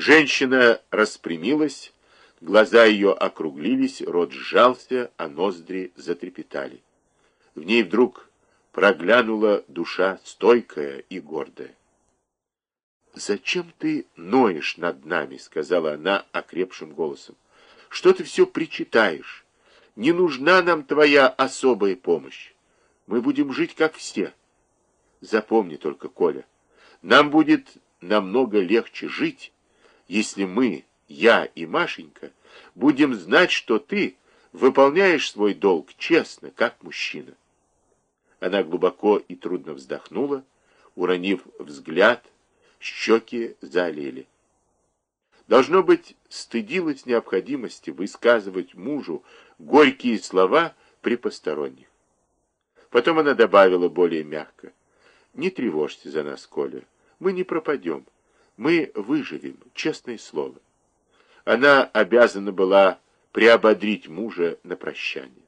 Женщина распрямилась, глаза ее округлились, рот сжался, а ноздри затрепетали. В ней вдруг проглянула душа стойкая и гордая. «Зачем ты ноешь над нами?» — сказала она окрепшим голосом. «Что ты все причитаешь? Не нужна нам твоя особая помощь. Мы будем жить, как все. Запомни только, Коля, нам будет намного легче жить, если мы, я и Машенька, будем знать, что ты выполняешь свой долг честно, как мужчина. Она глубоко и трудно вздохнула, уронив взгляд, щеки залили. Должно быть, стыдилась необходимости высказывать мужу горькие слова при посторонних. Потом она добавила более мягко. «Не тревожьте за нас, Коля. Мы не пропадем. Мы выживем, честное слово. Она обязана была приободрить мужа на прощание.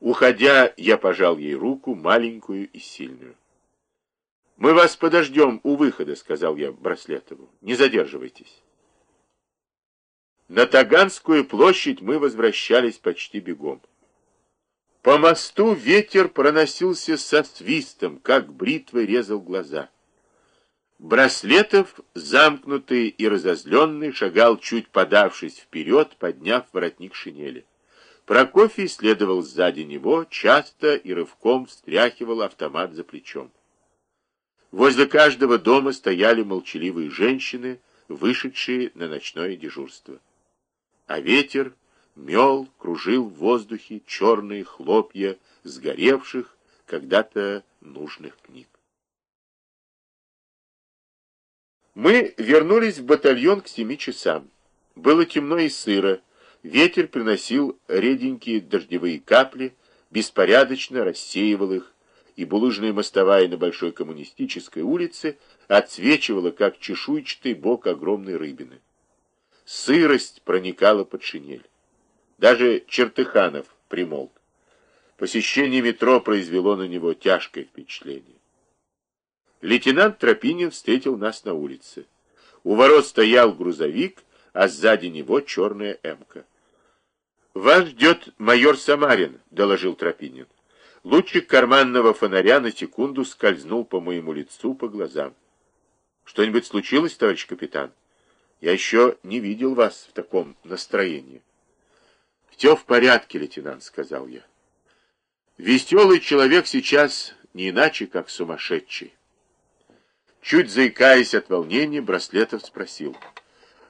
Уходя, я пожал ей руку, маленькую и сильную. «Мы вас подождем у выхода», — сказал я Браслетову. «Не задерживайтесь». На Таганскую площадь мы возвращались почти бегом. По мосту ветер проносился со свистом, как бритвой резал глаза. Браслетов, замкнутый и разозленный, шагал чуть подавшись вперед, подняв воротник шинели. Прокофий следовал сзади него, часто и рывком встряхивал автомат за плечом. Возле каждого дома стояли молчаливые женщины, вышедшие на ночное дежурство. А ветер мел, кружил в воздухе черные хлопья сгоревших когда-то нужных книг. Мы вернулись в батальон к семи часам. Было темно и сыро. Ветер приносил реденькие дождевые капли, беспорядочно рассеивал их, и булыжная мостовая на Большой Коммунистической улице отсвечивала, как чешуйчатый бок огромной рыбины. Сырость проникала под шинель. Даже Чертыханов примолк. Посещение метро произвело на него тяжкое впечатление. Лейтенант Тропинин встретил нас на улице. У ворот стоял грузовик, а сзади него черная эмка. «Вас ждет майор Самарин», — доложил Тропинин. Лучик карманного фонаря на секунду скользнул по моему лицу, по глазам. «Что-нибудь случилось, товарищ капитан? Я еще не видел вас в таком настроении». «Все в порядке, лейтенант», — сказал я. «Веселый человек сейчас не иначе, как сумасшедший». Чуть заикаясь от волнения, Браслетов спросил,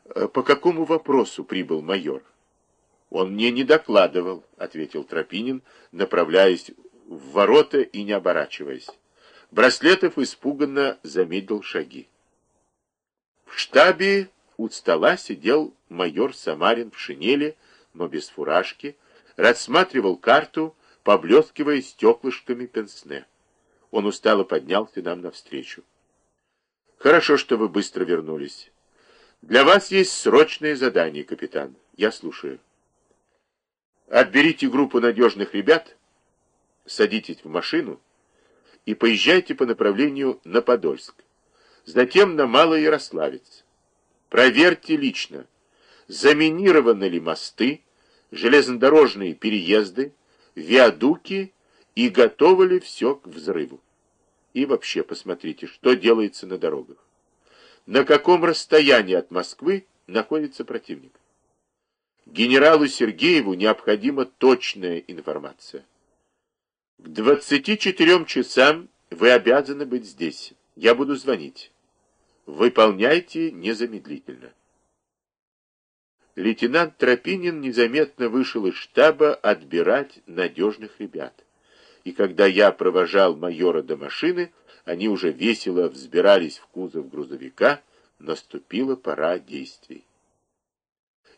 «Э, «По какому вопросу прибыл майор?» «Он мне не докладывал», — ответил Тропинин, направляясь в ворота и не оборачиваясь. Браслетов испуганно замедлил шаги. В штабе у стола сидел майор Самарин в шинели, но без фуражки, рассматривал карту, поблескивая стеклышками пенсне. Он устало поднялся нам навстречу. Хорошо, что вы быстро вернулись. Для вас есть срочное задание, капитан. Я слушаю. Отберите группу надежных ребят, садитесь в машину и поезжайте по направлению на Подольск. Затем на Малоярославец. Проверьте лично, заминированы ли мосты, железнодорожные переезды, виадуки и готово ли все к взрыву. И вообще посмотрите, что делается на дорогах. На каком расстоянии от Москвы находится противник. Генералу Сергееву необходима точная информация. К 24 часам вы обязаны быть здесь. Я буду звонить. Выполняйте незамедлительно. Лейтенант Тропинин незаметно вышел из штаба отбирать надежных ребят и когда я провожал майора до машины, они уже весело взбирались в кузов грузовика, наступила пора действий.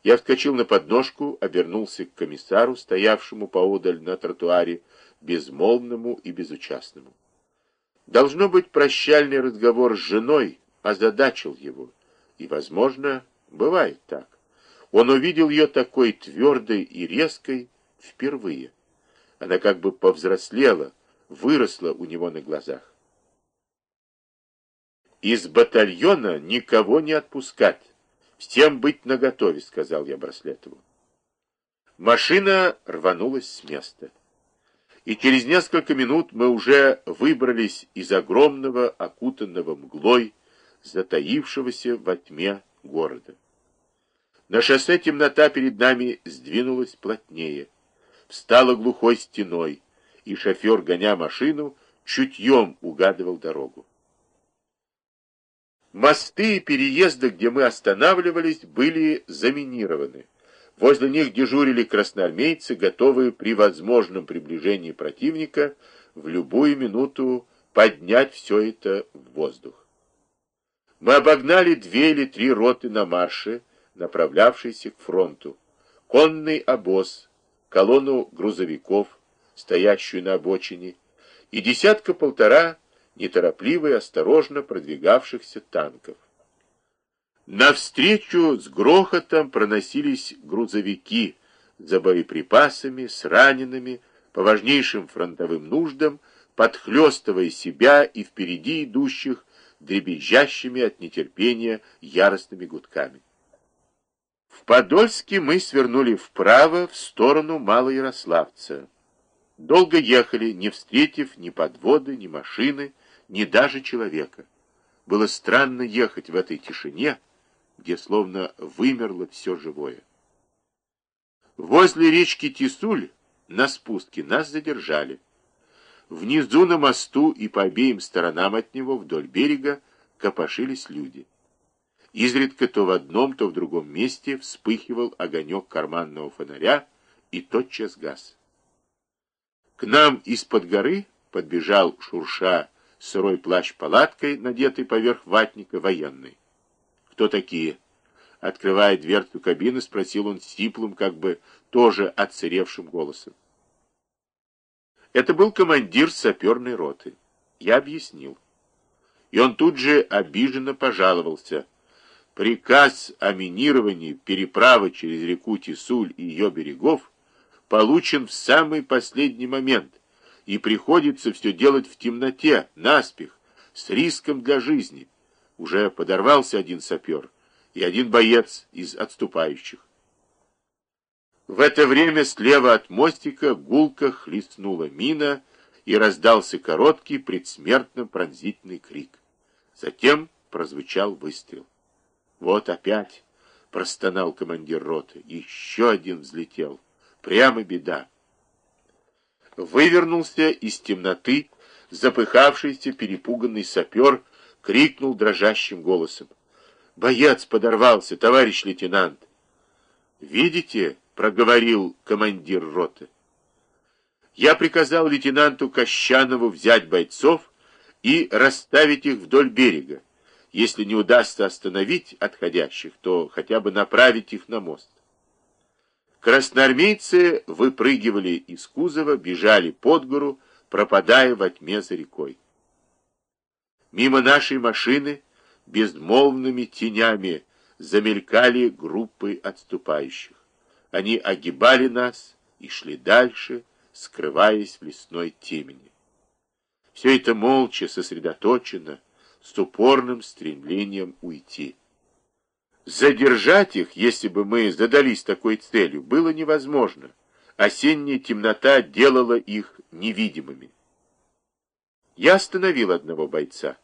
Я вскочил на подножку, обернулся к комиссару, стоявшему поодаль на тротуаре, безмолвному и безучастному. Должно быть, прощальный разговор с женой озадачил его, и, возможно, бывает так. Он увидел ее такой твердой и резкой впервые. Она как бы повзрослела, выросла у него на глазах. из батальона никого не отпускать. Всем быть наготове, сказал я Браслетову. Машина рванулась с места. И через несколько минут мы уже выбрались из огромного, окутанного мглой, затаившегося во тьме города. На шоссе темнота перед нами сдвинулась плотнее, встала глухой стеной, и шофер, гоня машину, чутьем угадывал дорогу. Мосты и переезды, где мы останавливались, были заминированы. Возле них дежурили красноармейцы, готовые при возможном приближении противника в любую минуту поднять все это в воздух. Мы обогнали две или три роты на марше, направлявшиеся к фронту, конный обоз, колонну грузовиков, стоящую на обочине, и десятка-полтора неторопливо и осторожно продвигавшихся танков. Навстречу с грохотом проносились грузовики за боеприпасами, с ранеными, по важнейшим фронтовым нуждам, подхлестывая себя и впереди идущих дребезжащими от нетерпения яростными гудками. Подольске мы свернули вправо в сторону Малоярославца. Долго ехали, не встретив ни подводы, ни машины, ни даже человека. Было странно ехать в этой тишине, где словно вымерло все живое. Возле речки Тисуль на спуске нас задержали. Внизу на мосту и по обеим сторонам от него вдоль берега копошились люди. Изредка то в одном, то в другом месте вспыхивал огонек карманного фонаря и тотчас газ. К нам из-под горы подбежал, шурша, сырой плащ палаткой, надетый поверх ватника, военный. «Кто такие?» Открывая дверцу кабины, спросил он сиплым, как бы тоже отсыревшим голосом. Это был командир саперной роты. Я объяснил. И он тут же обиженно пожаловался. Приказ о минировании переправы через реку Тисуль и ее берегов получен в самый последний момент, и приходится все делать в темноте, наспех, с риском для жизни. Уже подорвался один сапер и один боец из отступающих. В это время слева от мостика гулко хлестнула мина, и раздался короткий предсмертно пронзительный крик. Затем прозвучал выстрел. «Вот опять!» — простонал командир роты. «Еще один взлетел!» Прямо беда. Вывернулся из темноты запыхавшийся перепуганный сапер, крикнул дрожащим голосом. «Боец подорвался, товарищ лейтенант!» «Видите?» — проговорил командир роты. Я приказал лейтенанту Кощанову взять бойцов и расставить их вдоль берега. Если не удастся остановить отходящих, то хотя бы направить их на мост. Красноармейцы выпрыгивали из кузова, бежали под гору, пропадая во тьме за рекой. Мимо нашей машины безмолвными тенями замелькали группы отступающих. Они огибали нас и шли дальше, скрываясь в лесной темени. Все это молча, сосредоточено, с упорным стремлением уйти. Задержать их, если бы мы задались такой целью, было невозможно. Осенняя темнота делала их невидимыми. Я остановил одного бойца.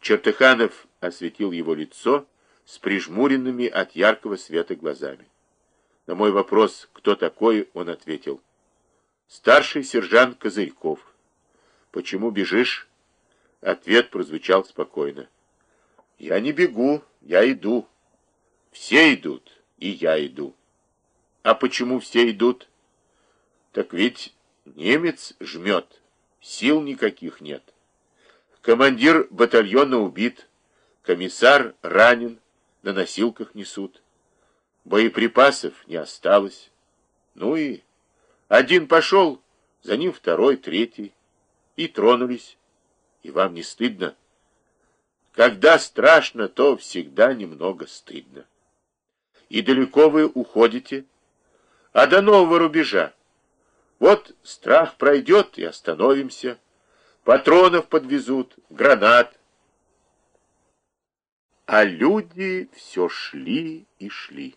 Чертыханов осветил его лицо с прижмуренными от яркого света глазами. На мой вопрос, кто такой, он ответил. Старший сержант Козырьков. Почему бежишь? Ответ прозвучал спокойно. Я не бегу, я иду. Все идут, и я иду. А почему все идут? Так ведь немец жмет, сил никаких нет. Командир батальона убит, комиссар ранен, на носилках несут. Боеприпасов не осталось. Ну и один пошел, за ним второй, третий. И тронулись. И вам не стыдно? Когда страшно, то всегда немного стыдно. И далеко вы уходите? А до нового рубежа. Вот страх пройдет, и остановимся. Патронов подвезут, гранат. а люди все шли и шли.